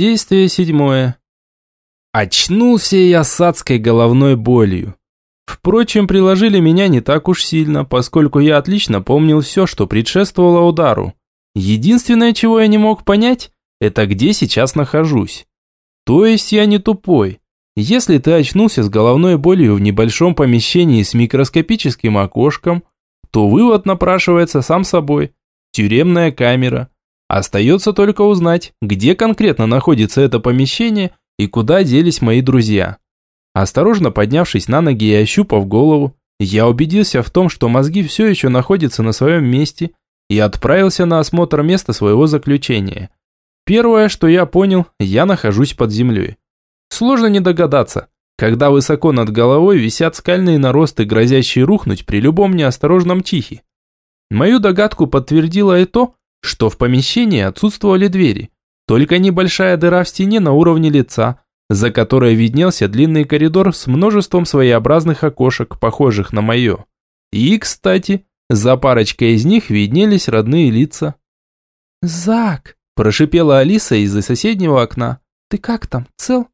Действие седьмое. Очнулся я с адской головной болью. Впрочем, приложили меня не так уж сильно, поскольку я отлично помнил все, что предшествовало удару. Единственное, чего я не мог понять, это где сейчас нахожусь. То есть я не тупой. Если ты очнулся с головной болью в небольшом помещении с микроскопическим окошком, то вывод напрашивается сам собой. Тюремная камера. Остается только узнать, где конкретно находится это помещение и куда делись мои друзья. Осторожно поднявшись на ноги и ощупав голову, я убедился в том, что мозги все еще находятся на своем месте и отправился на осмотр места своего заключения. Первое, что я понял, я нахожусь под землей. Сложно не догадаться, когда высоко над головой висят скальные наросты, грозящие рухнуть при любом неосторожном чихе. Мою догадку подтвердило и то, что в помещении отсутствовали двери, только небольшая дыра в стене на уровне лица, за которой виднелся длинный коридор с множеством своеобразных окошек, похожих на мое. И, кстати, за парочкой из них виднелись родные лица. «Зак!» – прошипела Алиса из-за соседнего окна. «Ты как там, цел?»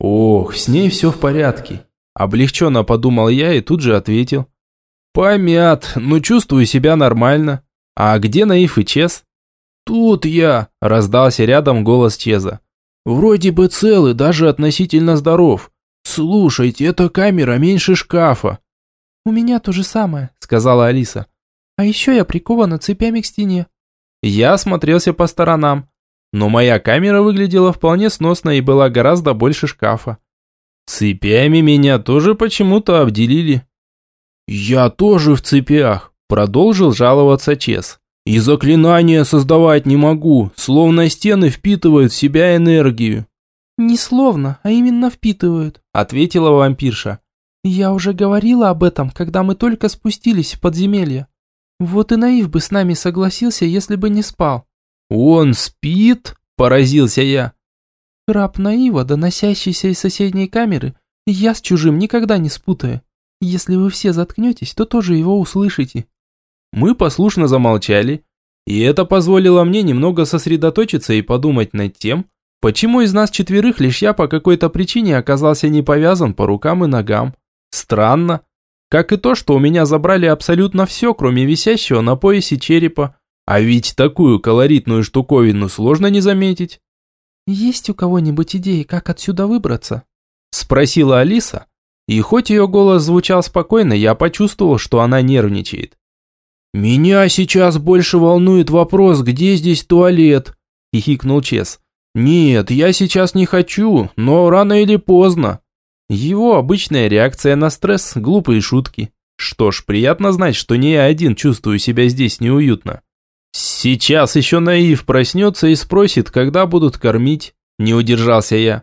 «Ох, с ней все в порядке», – облегченно подумал я и тут же ответил. «Помят, но чувствую себя нормально. А где Наив и Чес?» «Тут я», – раздался рядом голос Чеза. «Вроде бы цел и даже относительно здоров. Слушайте, эта камера меньше шкафа». «У меня то же самое», – сказала Алиса. «А еще я прикована цепями к стене». Я осмотрелся по сторонам но моя камера выглядела вполне сносно и была гораздо больше шкафа. Цепями меня тоже почему-то обделили. «Я тоже в цепях», – продолжил жаловаться Чес. «И заклинания создавать не могу, словно стены впитывают в себя энергию». «Не словно, а именно впитывают», – ответила вампирша. «Я уже говорила об этом, когда мы только спустились в подземелье. Вот и Наив бы с нами согласился, если бы не спал». «Он спит?» – поразился я. «Храп наива, доносящийся из соседней камеры, я с чужим никогда не спутаю. Если вы все заткнетесь, то тоже его услышите». Мы послушно замолчали, и это позволило мне немного сосредоточиться и подумать над тем, почему из нас четверых лишь я по какой-то причине оказался не повязан по рукам и ногам. Странно. Как и то, что у меня забрали абсолютно все, кроме висящего на поясе черепа, а ведь такую колоритную штуковину сложно не заметить. «Есть у кого-нибудь идеи, как отсюда выбраться?» Спросила Алиса, и хоть ее голос звучал спокойно, я почувствовал, что она нервничает. «Меня сейчас больше волнует вопрос, где здесь туалет?» – хихикнул Чес. «Нет, я сейчас не хочу, но рано или поздно». Его обычная реакция на стресс – глупые шутки. Что ж, приятно знать, что не я один чувствую себя здесь неуютно. Сейчас еще наив проснется и спросит, когда будут кормить. Не удержался я.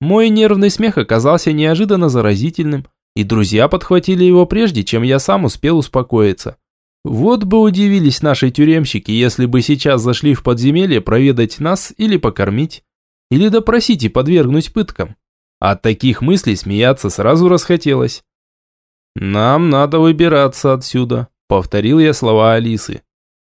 Мой нервный смех оказался неожиданно заразительным, и друзья подхватили его прежде, чем я сам успел успокоиться. Вот бы удивились наши тюремщики, если бы сейчас зашли в подземелье проведать нас или покормить, или допросить и подвергнуть пыткам. От таких мыслей смеяться сразу расхотелось. «Нам надо выбираться отсюда», — повторил я слова Алисы.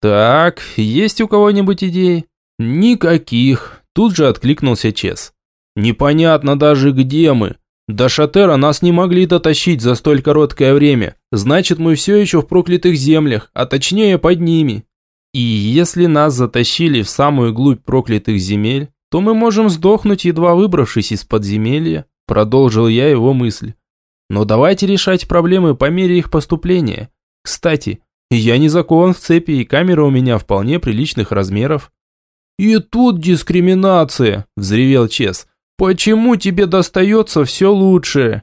«Так, есть у кого-нибудь идеи?» «Никаких», – тут же откликнулся Чес. «Непонятно даже, где мы. До Шатера нас не могли дотащить за столь короткое время. Значит, мы все еще в проклятых землях, а точнее под ними. И если нас затащили в самую глубь проклятых земель, то мы можем сдохнуть, едва выбравшись из подземелья», – продолжил я его мысль. «Но давайте решать проблемы по мере их поступления. Кстати, я не закован в цепи, и камера у меня вполне приличных размеров. «И тут дискриминация!» – взревел Чес. «Почему тебе достается все лучшее?»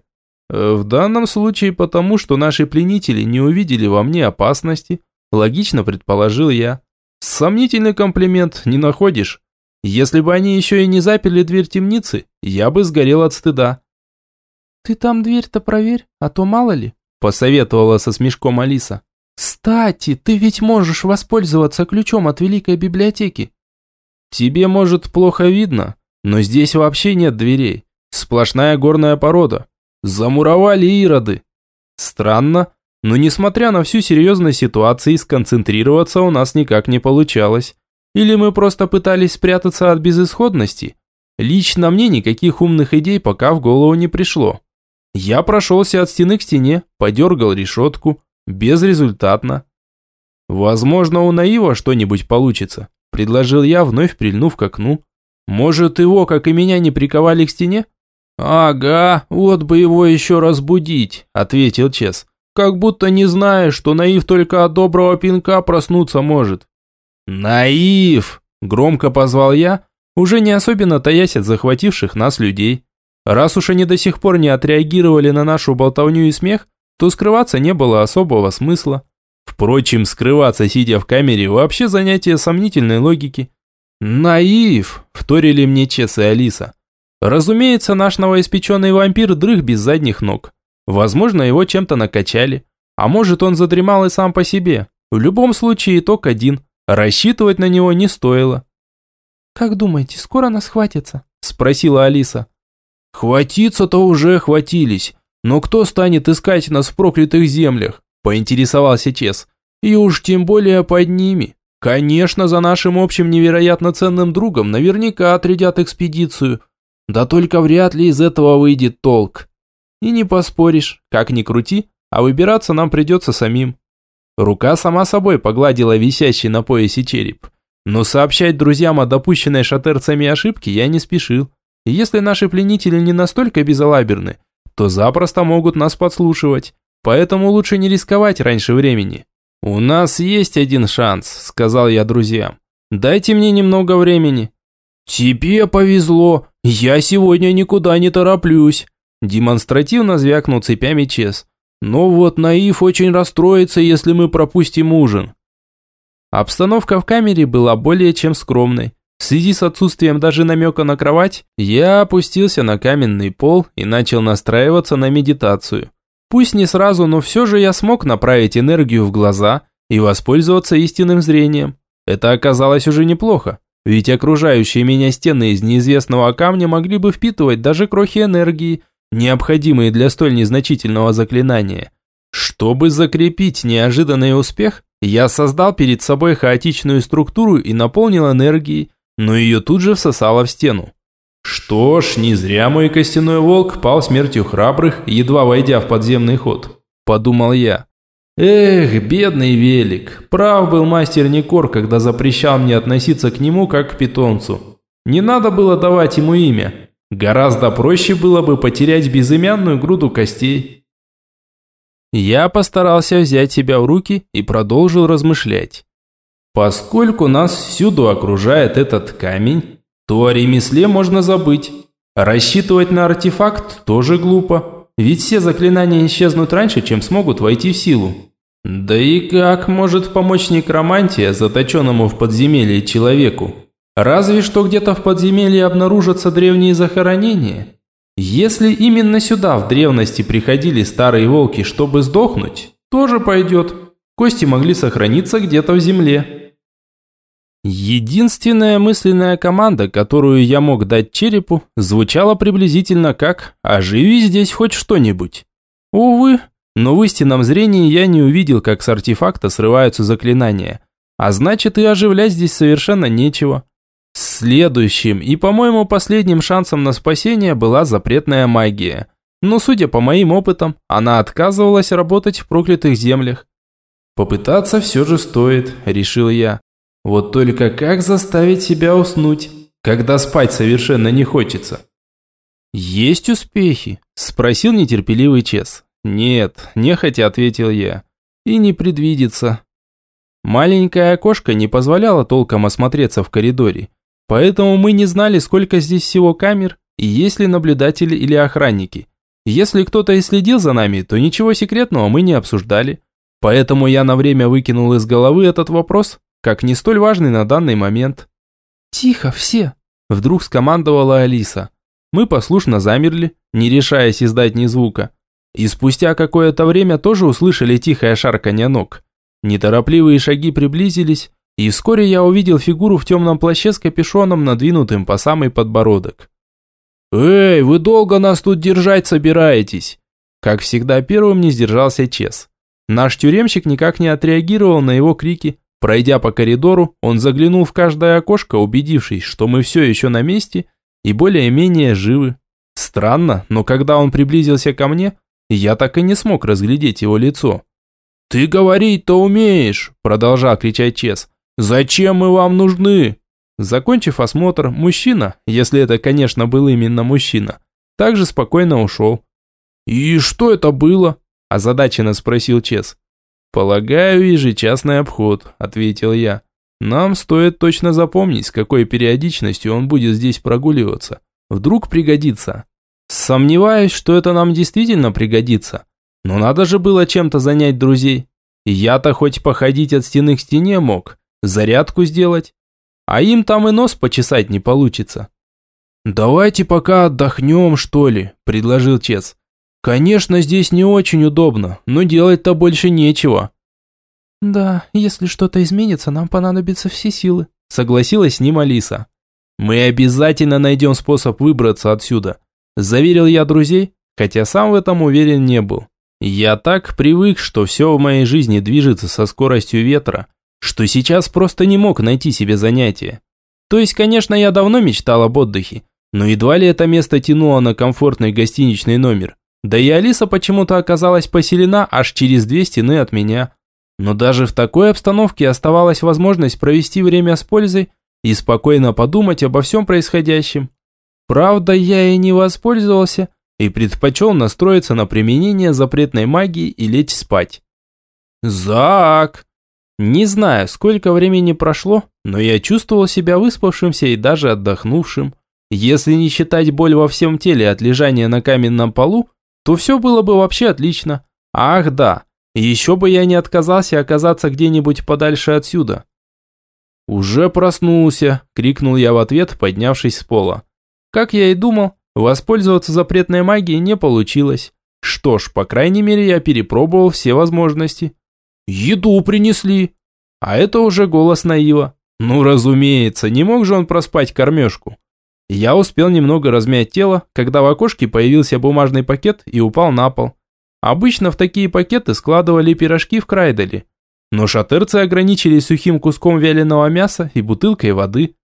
Э, «В данном случае потому, что наши пленители не увидели во мне опасности», – логично предположил я. «Сомнительный комплимент, не находишь? Если бы они еще и не заперли дверь темницы, я бы сгорел от стыда». «Ты там дверь-то проверь, а то мало ли», – посоветовала со смешком Алиса. «Кстати, ты ведь можешь воспользоваться ключом от Великой библиотеки». «Тебе, может, плохо видно, но здесь вообще нет дверей. Сплошная горная порода. Замуровали ироды». Странно, но несмотря на всю серьезность ситуации, сконцентрироваться у нас никак не получалось. Или мы просто пытались спрятаться от безысходности, Лично мне никаких умных идей пока в голову не пришло. Я прошелся от стены к стене, подергал решетку. Безрезультатно. Возможно, у Наива что-нибудь получится, предложил я, вновь прильнув к окну. Может, его, как и меня, не приковали к стене? Ага, вот бы его еще разбудить, ответил Чес. Как будто не знаешь, что Наив только от доброго пинка проснуться может. Наив! Громко позвал я, уже не особенно таясь от захвативших нас людей. Раз уж они до сих пор не отреагировали на нашу болтовню и смех, то скрываться не было особого смысла. Впрочем, скрываться, сидя в камере, вообще занятие сомнительной логики. «Наив!» – вторили мне Чес и Алиса. Разумеется, наш новоиспеченный вампир дрых без задних ног. Возможно, его чем-то накачали. А может, он задремал и сам по себе. В любом случае, итог один. Рассчитывать на него не стоило. «Как думаете, скоро нас хватится?» – спросила Алиса. «Хватиться-то уже хватились. Но кто станет искать нас в проклятых землях?» – поинтересовался Чес. «И уж тем более под ними. Конечно, за нашим общим невероятно ценным другом наверняка отрядят экспедицию. Да только вряд ли из этого выйдет толк. И не поспоришь, как ни крути, а выбираться нам придется самим». Рука сама собой погладила висящий на поясе череп. Но сообщать друзьям о допущенной шатерцами ошибке я не спешил. И если наши пленители не настолько безалаберны, то запросто могут нас подслушивать. Поэтому лучше не рисковать раньше времени. «У нас есть один шанс», – сказал я друзьям. «Дайте мне немного времени». «Тебе повезло, я сегодня никуда не тороплюсь», – демонстративно звякнул цепями Чес. «Но вот Наив очень расстроится, если мы пропустим ужин». Обстановка в камере была более чем скромной. В связи с отсутствием даже намека на кровать, я опустился на каменный пол и начал настраиваться на медитацию. Пусть не сразу, но все же я смог направить энергию в глаза и воспользоваться истинным зрением. Это оказалось уже неплохо, ведь окружающие меня стены из неизвестного камня могли бы впитывать даже крохи энергии, необходимые для столь незначительного заклинания. Чтобы закрепить неожиданный успех, я создал перед собой хаотичную структуру и наполнил энергией, но ее тут же всосало в стену. Что ж, не зря мой костяной волк пал смертью храбрых, едва войдя в подземный ход, подумал я. Эх, бедный велик, прав был мастер Никор, когда запрещал мне относиться к нему как к питомцу. Не надо было давать ему имя. Гораздо проще было бы потерять безымянную груду костей. Я постарался взять себя в руки и продолжил размышлять. Поскольку нас всюду окружает этот камень, то о ремесле можно забыть. Рассчитывать на артефакт тоже глупо, ведь все заклинания исчезнут раньше, чем смогут войти в силу. Да и как может помочь некромантия заточенному в подземелье человеку? Разве что где-то в подземелье обнаружатся древние захоронения. Если именно сюда в древности приходили старые волки, чтобы сдохнуть, тоже пойдет. Кости могли сохраниться где-то в земле. Единственная мысленная команда, которую я мог дать черепу, звучала приблизительно как «Оживи здесь хоть что-нибудь». Увы, но в истинном зрении я не увидел, как с артефакта срываются заклинания. А значит и оживлять здесь совершенно нечего. Следующим и, по-моему, последним шансом на спасение была запретная магия. Но, судя по моим опытам, она отказывалась работать в проклятых землях. Попытаться все же стоит, решил я. Вот только как заставить себя уснуть, когда спать совершенно не хочется? «Есть успехи?» – спросил нетерпеливый Чес. «Нет», – нехотя ответил я. «И не предвидится». Маленькое окошко не позволяло толком осмотреться в коридоре, Поэтому мы не знали, сколько здесь всего камер и есть ли наблюдатели или охранники. Если кто-то и следил за нами, то ничего секретного мы не обсуждали. Поэтому я на время выкинул из головы этот вопрос, как не столь важный на данный момент. «Тихо, все!» – вдруг скомандовала Алиса. Мы послушно замерли, не решаясь издать ни звука. И спустя какое-то время тоже услышали тихое шарканье ног. Неторопливые шаги приблизились, и вскоре я увидел фигуру в темном плаще с капюшоном, надвинутым по самый подбородок. «Эй, вы долго нас тут держать собираетесь?» Как всегда, первым не сдержался Чес. Наш тюремщик никак не отреагировал на его крики. Пройдя по коридору, он заглянул в каждое окошко, убедившись, что мы все еще на месте, и более-менее живы. Странно, но когда он приблизился ко мне, я так и не смог разглядеть его лицо. «Ты говорить-то умеешь!» – продолжал кричать Чес. «Зачем мы вам нужны?» Закончив осмотр, мужчина, если это, конечно, был именно мужчина, также спокойно ушел. «И что это было?» – озадаченно спросил Чес. «Полагаю, ежечасный обход», – ответил я. «Нам стоит точно запомнить, с какой периодичностью он будет здесь прогуливаться. Вдруг пригодится». Сомневаюсь, что это нам действительно пригодится. Но надо же было чем-то занять друзей. Я-то хоть походить от стены к стене мог, зарядку сделать. А им там и нос почесать не получится. «Давайте пока отдохнем, что ли», – предложил Чес. «Конечно, здесь не очень удобно, но делать-то больше нечего». «Да, если что-то изменится, нам понадобятся все силы», – согласилась с ним Алиса. «Мы обязательно найдем способ выбраться отсюда», – заверил я друзей, хотя сам в этом уверен не был. Я так привык, что все в моей жизни движется со скоростью ветра, что сейчас просто не мог найти себе занятия. То есть, конечно, я давно мечтал об отдыхе, но едва ли это место тянуло на комфортный гостиничный номер. Да и Алиса почему-то оказалась поселена аж через две стены от меня. Но даже в такой обстановке оставалась возможность провести время с пользой и спокойно подумать обо всем происходящем. Правда, я и не воспользовался, и предпочел настроиться на применение запретной магии и лечь спать. «Зак!» Не знаю, сколько времени прошло, но я чувствовал себя выспавшимся и даже отдохнувшим. Если не считать боль во всем теле от лежания на каменном полу, то все было бы вообще отлично. Ах да, еще бы я не отказался оказаться где-нибудь подальше отсюда. «Уже проснулся!» – крикнул я в ответ, поднявшись с пола. Как я и думал, воспользоваться запретной магией не получилось. Что ж, по крайней мере, я перепробовал все возможности. «Еду принесли!» А это уже голос Наива. Ну, разумеется, не мог же он проспать кормежку. Я успел немного размять тело, когда в окошке появился бумажный пакет и упал на пол. Обычно в такие пакеты складывали пирожки в Крайделе. Но шатерцы ограничились сухим куском вяленого мяса и бутылкой воды.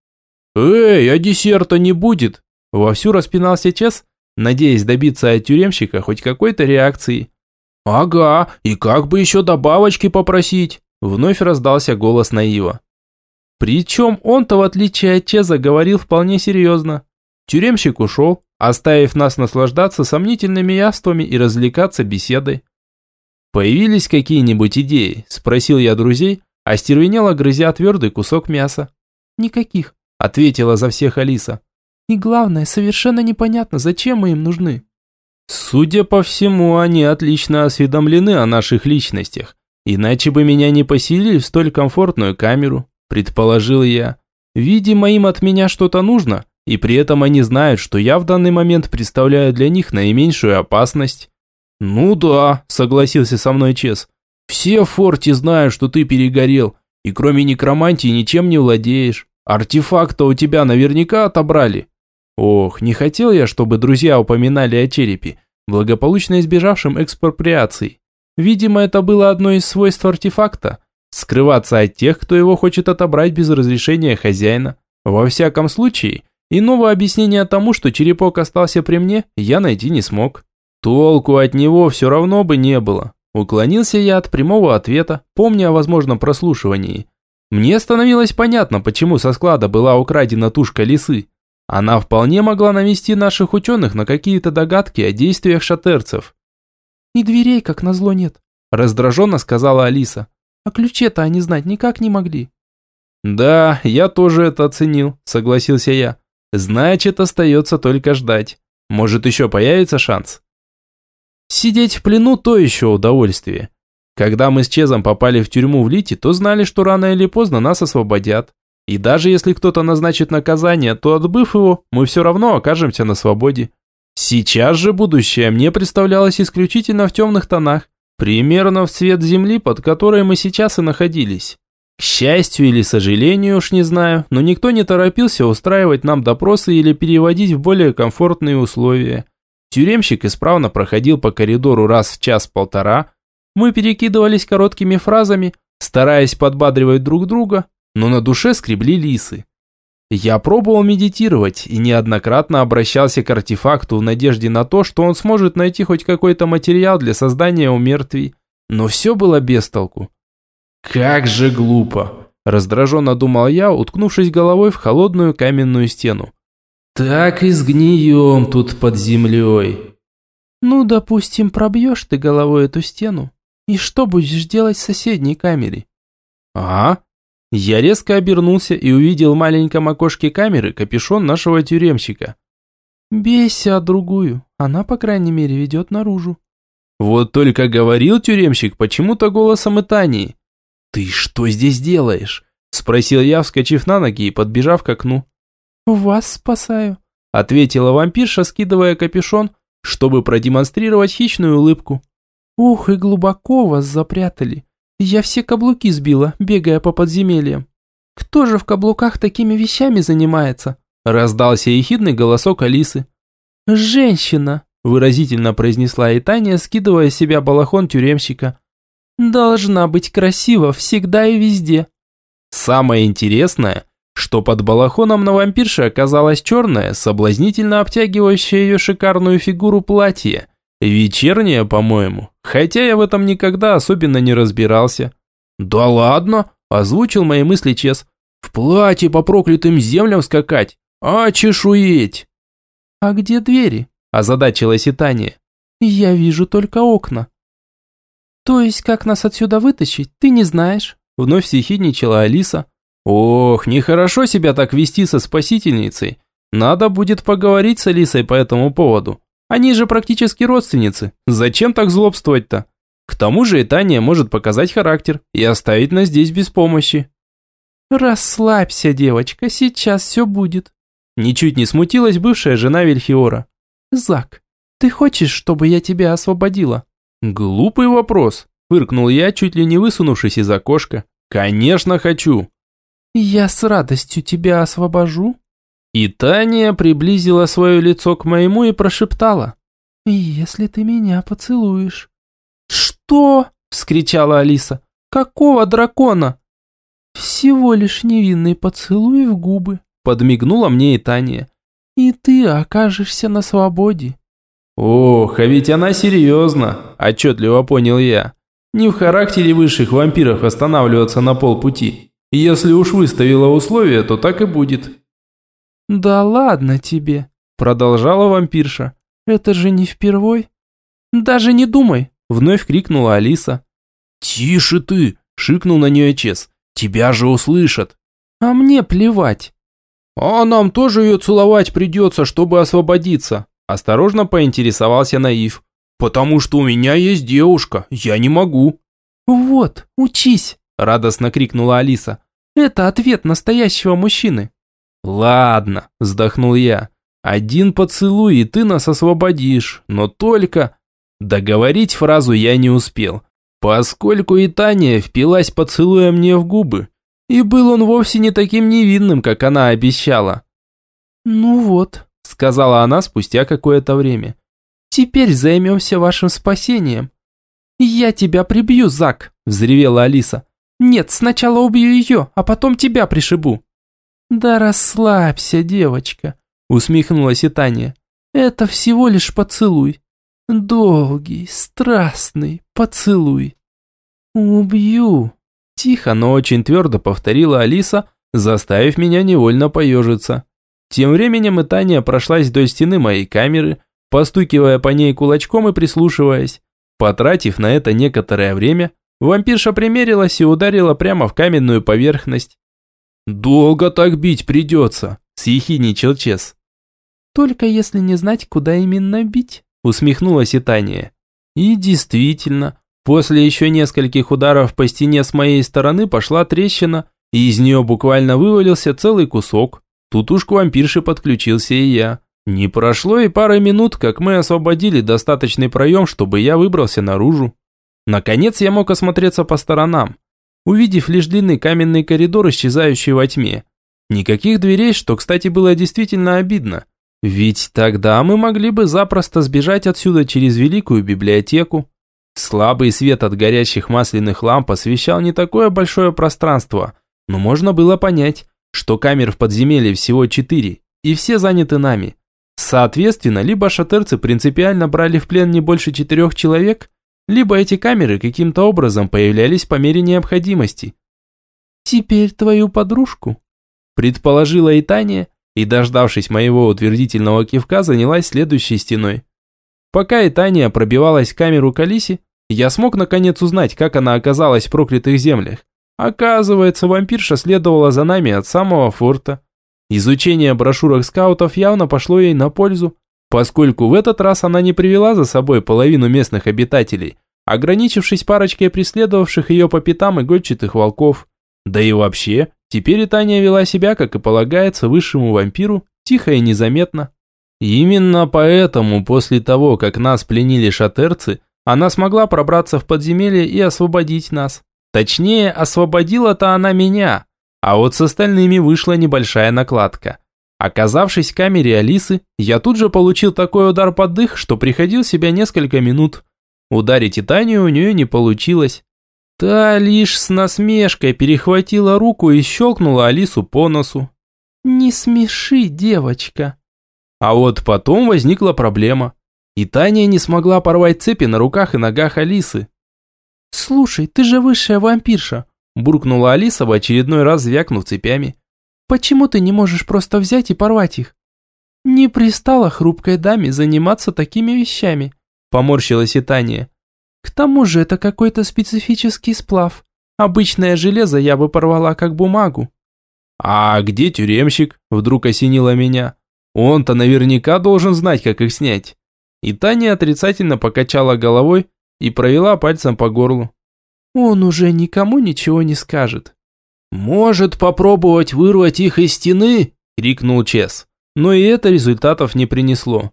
«Эй, а десерта не будет?» Вовсю распинался Чес, надеясь добиться от тюремщика хоть какой-то реакции. «Ага, и как бы еще добавочки попросить?» Вновь раздался голос Наива. Причем он-то, в отличие от Чеза, говорил вполне серьезно. Тюремщик ушел, оставив нас наслаждаться сомнительными яствами и развлекаться беседой. «Появились какие-нибудь идеи?» – спросил я друзей, остервенело грызя твердый кусок мяса. «Никаких», – ответила за всех Алиса. «И главное, совершенно непонятно, зачем мы им нужны». Судя по всему, они отлично осведомлены о наших личностях, иначе бы меня не поселили в столь комфортную камеру предположил я. Видимо, им от меня что-то нужно, и при этом они знают, что я в данный момент представляю для них наименьшую опасность. Ну да, согласился со мной Чес. Все в форте знают, что ты перегорел, и кроме некромантии ничем не владеешь. Артефакта у тебя наверняка отобрали. Ох, не хотел я, чтобы друзья упоминали о черепе, благополучно избежавшем экспроприации. Видимо, это было одно из свойств артефакта – Скрываться от тех, кто его хочет отобрать без разрешения хозяина. Во всяком случае, иного объяснения тому, что черепок остался при мне, я найти не смог. Толку от него все равно бы не было. Уклонился я от прямого ответа, помня о возможном прослушивании. Мне становилось понятно, почему со склада была украдена тушка лисы. Она вполне могла навести наших ученых на какие-то догадки о действиях шатерцев. «И дверей, как назло, нет», – раздраженно сказала Алиса. А ключе-то они знать никак не могли. Да, я тоже это оценил, согласился я. Значит, остается только ждать. Может, еще появится шанс. Сидеть в плену – то еще удовольствие. Когда мы с Чезом попали в тюрьму в Лите, то знали, что рано или поздно нас освободят. И даже если кто-то назначит наказание, то отбыв его, мы все равно окажемся на свободе. Сейчас же будущее мне представлялось исключительно в темных тонах. Примерно в цвет земли, под которой мы сейчас и находились. К счастью или сожалению, уж не знаю, но никто не торопился устраивать нам допросы или переводить в более комфортные условия. Тюремщик исправно проходил по коридору раз в час-полтора. Мы перекидывались короткими фразами, стараясь подбадривать друг друга, но на душе скребли лисы. Я пробовал медитировать и неоднократно обращался к артефакту в надежде на то, что он сможет найти хоть какой-то материал для создания умертвий, но все было без толку. «Как же глупо!» – раздраженно думал я, уткнувшись головой в холодную каменную стену. «Так и сгнием тут под землей!» «Ну, допустим, пробьешь ты головой эту стену, и что будешь делать в соседней камере?» «А?» Я резко обернулся и увидел в маленьком окошке камеры капюшон нашего тюремщика. «Бейся о другую, она, по крайней мере, ведет наружу». Вот только говорил тюремщик почему-то голосом Итании. «Ты что здесь делаешь?» Спросил я, вскочив на ноги и подбежав к окну. «Вас спасаю», ответила вампирша, скидывая капюшон, чтобы продемонстрировать хищную улыбку. «Ух, и глубоко вас запрятали. Я все каблуки сбила, бегая по подземельям. Кто же в каблуках такими вещами занимается? Раздался ехидный голосок Алисы. Женщина, выразительно произнесла Итания, скидывая с себя балахон тюремщика. Должна быть красива всегда и везде. Самое интересное, что под балахоном на вампирше оказалось черное, соблазнительно обтягивающее ее шикарную фигуру платье, Вечерняя, по-моему. Хотя я в этом никогда особенно не разбирался. Да ладно, озвучил мои мысли Чес. В платье по проклятым землям скакать. А чешуеть. А где двери? Озадачилась и Таня. Я вижу только окна. То есть, как нас отсюда вытащить, ты не знаешь? Вновь съехидничала Алиса. Ох, нехорошо себя так вести со спасительницей. Надо будет поговорить с Алисой по этому поводу. Они же практически родственницы. Зачем так злобствовать-то? К тому же и Таня может показать характер и оставить нас здесь без помощи. Расслабься, девочка, сейчас все будет. Ничуть не смутилась бывшая жена Вильхиора. Зак, ты хочешь, чтобы я тебя освободила? Глупый вопрос, фыркнул я, чуть ли не высунувшись из окошка. Конечно, хочу. Я с радостью тебя освобожу, и Таня приблизила свое лицо к моему и прошептала. «Если ты меня поцелуешь». «Что?» – вскричала Алиса. «Какого дракона?» «Всего лишь невинный поцелуй в губы», – подмигнула мне и Таня. «И ты окажешься на свободе». «Ох, а ведь она серьезно», – отчетливо понял я. «Не в характере высших вампиров останавливаться на полпути. Если уж выставила условия, то так и будет». «Да ладно тебе», – продолжала вампирша. «Это же не впервой». «Даже не думай», – вновь крикнула Алиса. «Тише ты!» – шикнул на нее Чес. «Тебя же услышат!» «А мне плевать!» «А нам тоже ее целовать придется, чтобы освободиться!» Осторожно поинтересовался Наив. «Потому что у меня есть девушка, я не могу!» «Вот, учись!» – радостно крикнула Алиса. «Это ответ настоящего мужчины!» «Ладно», – вздохнул я. «Один поцелуй, и ты нас освободишь, но только...» Договорить фразу я не успел, поскольку и Таня впилась поцелуя мне в губы, и был он вовсе не таким невинным, как она обещала. «Ну вот», – сказала она спустя какое-то время. «Теперь займемся вашим спасением». «Я тебя прибью, Зак», – взревела Алиса. «Нет, сначала убью ее, а потом тебя пришибу». «Да расслабься, девочка», – усмехнулась и Таня. «Это всего лишь поцелуй. Долгий, страстный поцелуй». «Убью», – тихо, но очень твердо повторила Алиса, заставив меня невольно поежиться. Тем временем и Таня прошлась вдоль стены моей камеры, постукивая по ней кулачком и прислушиваясь. Потратив на это некоторое время, вампирша примерилась и ударила прямо в каменную поверхность. «Долго так бить придется», – съехидничал Чес. «Только если не знать, куда именно бить», – усмехнулась Итания. И действительно, после еще нескольких ударов по стене с моей стороны пошла трещина, и из нее буквально вывалился целый кусок. Тут уж к вампирше подключился и я. Не прошло и пары минут, как мы освободили достаточный проем, чтобы я выбрался наружу. Наконец я мог осмотреться по сторонам увидев лишь длинный каменный коридор, исчезающий во тьме. Никаких дверей, что, кстати, было действительно обидно. Ведь тогда мы могли бы запросто сбежать отсюда через великую библиотеку. Слабый свет от горящих масляных ламп освещал не такое большое пространство, но можно было понять, что камер в подземелье всего четыре, и все заняты нами. Соответственно, либо шатерцы принципиально брали в плен не больше четырех человек, либо эти камеры каким-то образом появлялись по мере необходимости. «Теперь твою подружку?» Предположила и Таня, и, дождавшись моего утвердительного кивка, занялась следующей стеной. Пока и Таня пробивалась в камеру Калиси, я смог наконец узнать, как она оказалась в проклятых землях. Оказывается, вампирша следовала за нами от самого форта. Изучение брошюрок скаутов явно пошло ей на пользу, поскольку в этот раз она не привела за собой половину местных обитателей, ограничившись парочкой преследовавших ее по пятам игольчатых волков. Да и вообще, теперь Таня вела себя, как и полагается высшему вампиру, тихо и незаметно. Именно поэтому после того, как нас пленили шатерцы, она смогла пробраться в подземелье и освободить нас. Точнее, освободила-то она меня, а вот с остальными вышла небольшая накладка. Оказавшись в камере Алисы, я тут же получил такой удар под дых, что приходил себя несколько минут. Ударить Титанию у нее не получилось. Та лишь с насмешкой перехватила руку и щелкнула Алису по носу. «Не смеши, девочка». А вот потом возникла проблема. И Таня не смогла порвать цепи на руках и ногах Алисы. «Слушай, ты же высшая вампирша буркнула Алиса в очередной раз звякнув цепями. «Почему ты не можешь просто взять и порвать их?» «Не пристало хрупкой даме заниматься такими вещами», поморщилась и Таня. «К тому же это какой-то специфический сплав. Обычное железо я бы порвала как бумагу». «А где тюремщик?» Вдруг осенило меня. «Он-то наверняка должен знать, как их снять». И Таня отрицательно покачала головой и провела пальцем по горлу. Он уже никому ничего не скажет. «Может попробовать вырвать их из стены?» – крикнул Чес. Но и это результатов не принесло.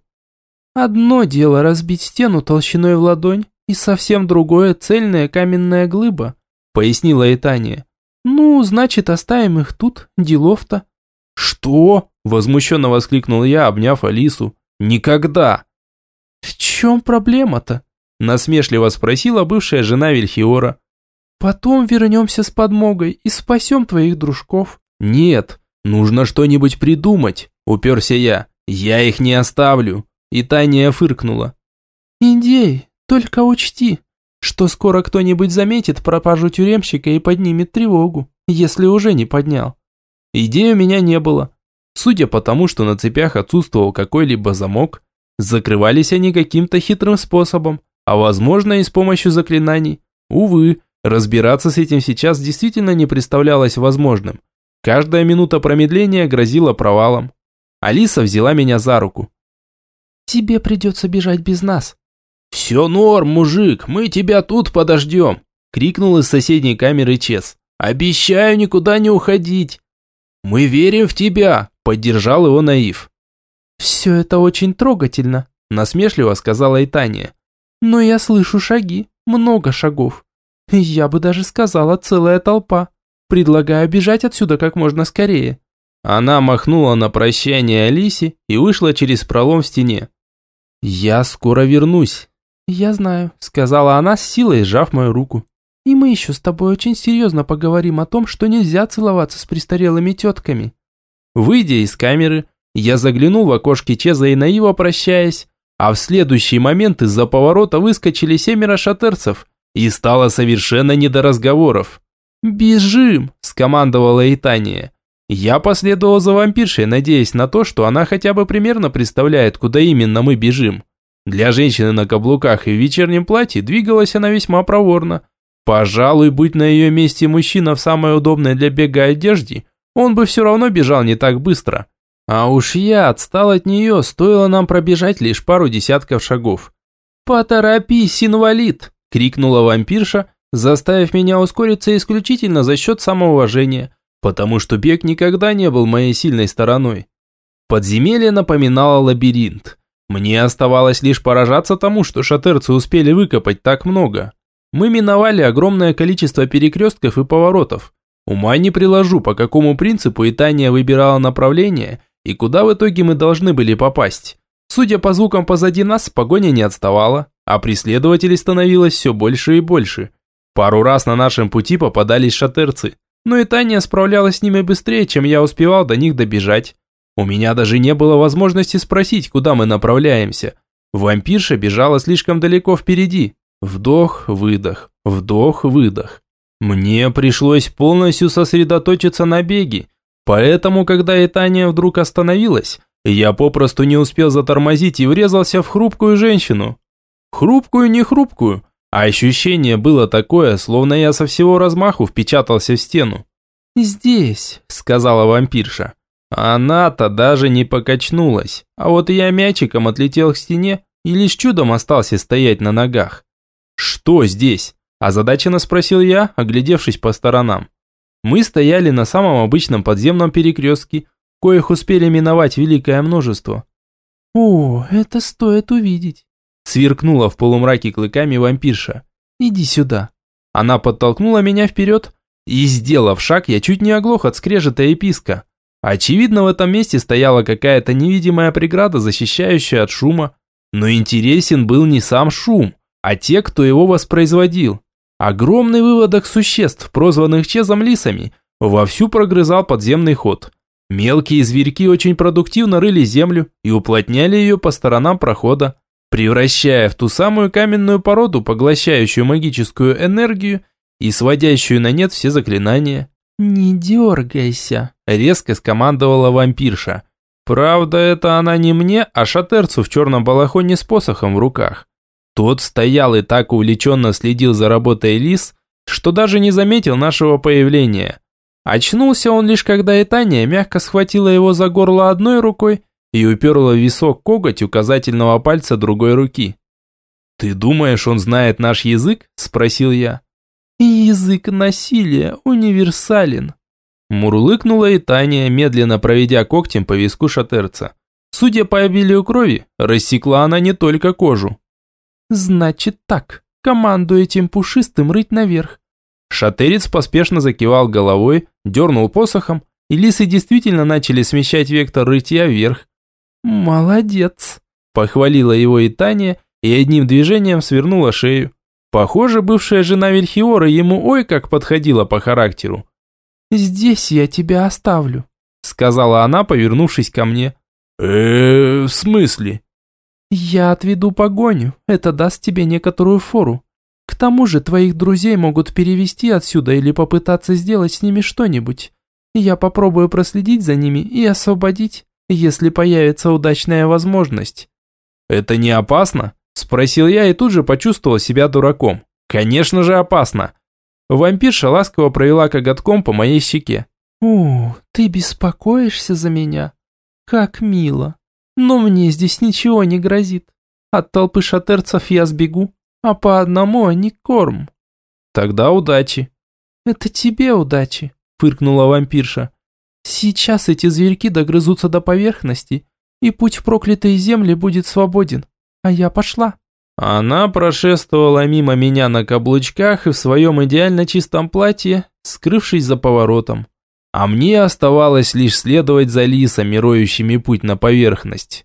«Одно дело разбить стену толщиной в ладонь, и совсем другое цельная каменная глыба», – пояснила Этания. «Ну, значит, оставим их тут, делов-то». «Что?» – возмущенно воскликнул я, обняв Алису. «Никогда!» «В чем проблема-то?» – насмешливо спросила бывшая жена Вильхиора. Потом вернемся с подмогой и спасем твоих дружков». «Нет, нужно что-нибудь придумать», – уперся я. «Я их не оставлю». И Таня фыркнула. «Идей, только учти, что скоро кто-нибудь заметит пропажу тюремщика и поднимет тревогу, если уже не поднял». Идей у меня не было. Судя по тому, что на цепях отсутствовал какой-либо замок, закрывались они каким-то хитрым способом, а возможно и с помощью заклинаний. Увы, Разбираться с этим сейчас действительно не представлялось возможным. Каждая минута промедления грозила провалом. Алиса взяла меня за руку. «Тебе придется бежать без нас». «Все норм, мужик, мы тебя тут подождем», – крикнул из соседней камеры Чес. «Обещаю никуда не уходить». «Мы верим в тебя», – поддержал его Наив. «Все это очень трогательно», – насмешливо сказала Итания. «Но я слышу шаги, много шагов. Я бы даже сказала целая толпа. Предлагаю бежать отсюда как можно скорее. Она махнула на прощание Алисе и вышла через пролом в стене. «Я скоро вернусь». «Я знаю», – сказала она с силой, сжав мою руку. «И мы еще с тобой очень серьезно поговорим о том, что нельзя целоваться с престарелыми тетками». Выйдя из камеры, я заглянул в окошки Чеза и наиво прощаясь, а в следующий момент из-за поворота выскочили семеро шатерцев – и стало совершенно не до разговоров. «Бежим!» – скомандовала Итания. Я последовал за вампиршей, надеясь на то, что она хотя бы примерно представляет, куда именно мы бежим. Для женщины на каблуках и в вечернем платье двигалась она весьма проворно. Пожалуй, будь на ее месте мужчина в самой удобной для бега одежде, он бы все равно бежал не так быстро. А уж я отстал от нее, стоило нам пробежать лишь пару десятков шагов. «Поторопись, инвалид!» – крикнула вампирша, заставив меня ускориться исключительно за счет самоуважения, потому что бег никогда не был моей сильной стороной. Подземелье напоминало лабиринт. Мне оставалось лишь поражаться тому, что шатерцы успели выкопать так много. Мы миновали огромное количество перекрестков и поворотов. Ума не приложу, по какому принципу Итания выбирала направление и куда в итоге мы должны были попасть. Судя по звукам позади нас, погоня не отставала а преследователей становилось все больше и больше. Пару раз на нашем пути попадались шатерцы, но и Таня справлялась с ними быстрее, чем я успевал до них добежать. У меня даже не было возможности спросить, куда мы направляемся. Вампирша бежала слишком далеко впереди. Вдох, выдох, вдох, выдох. Мне пришлось полностью сосредоточиться на беге, поэтому, когда Итания вдруг остановилась, я попросту не успел затормозить и врезался в хрупкую женщину. Хрупкую, не хрупкую, а ощущение было такое, словно я со всего размаху впечатался в стену. «Здесь», — сказала вампирша. Она-то даже не покачнулась, а вот я мячиком отлетел к стене и лишь чудом остался стоять на ногах. «Что здесь?» – озадаченно спросил я, оглядевшись по сторонам. Мы стояли на самом обычном подземном перекрестке, коих успели миновать великое множество. «О, это стоит увидеть!» – сверкнула в полумраке клыками вампирша. «Иди сюда!» Она подтолкнула меня вперед, и, сделав шаг, я чуть не оглох от скрежета и писка. Очевидно, в этом месте стояла какая-то невидимая преграда, защищающая от шума. Но интересен был не сам шум, а те, кто его воспроизводил. Огромный выводок существ, прозванных Чезом лисами, вовсю прогрызал подземный ход. Мелкие зверьки очень продуктивно рыли землю и уплотняли ее по сторонам прохода, превращая в ту самую каменную породу, поглощающую магическую энергию и сводящую на нет все заклинания. «Не дергайся», – резко скомандовала вампирша. Правда, это она не мне, а шатерцу в черном балахоне с посохом в руках. Тот стоял и так увлеченно следил за работой лис, что даже не заметил нашего появления. Очнулся он лишь когда Этания мягко схватила его за горло одной рукой и уперла в висок коготь указательного пальца другой руки. «Ты думаешь, он знает наш язык?» – спросил я. «Язык насилия универсален», – мурлыкнула и Таня, медленно проведя когтем по виску шатерца. Судя по обилию крови, рассекла она не только кожу. «Значит так, командую этим пушистым рыть наверх». Шатерец поспешно закивал головой, дернул посохом, и лисы действительно начали смещать вектор рытья вверх. «Молодец», – похвалила его и Таня, и одним движением свернула шею. Похоже, бывшая жена Вильхиора ему ой как подходила по характеру. «Здесь я тебя оставлю», — сказала она, повернувшись ко мне. э в смысле?» «Я отведу погоню, это даст тебе некоторую фору. К тому же твоих друзей могут перевести отсюда или попытаться сделать с ними что-нибудь. Я попробую проследить за ними и освободить, если появится удачная возможность». «Это не опасно?» Спросил я и тут же почувствовал себя дураком. Конечно же опасно. Вампирша ласково провела коготком по моей щеке. «О, ты беспокоишься за меня? Как мило. Но мне здесь ничего не грозит. От толпы шатерцев я сбегу, а по одному они корм». «Тогда удачи». «Это тебе удачи», – фыркнула вампирша. «Сейчас эти зверьки догрызутся до поверхности, и путь в проклятые земли будет свободен а я пошла». Она прошествовала мимо меня на каблучках и в своем идеально чистом платье, скрывшись за поворотом. А мне оставалось лишь следовать за лисами, роющими путь на поверхность.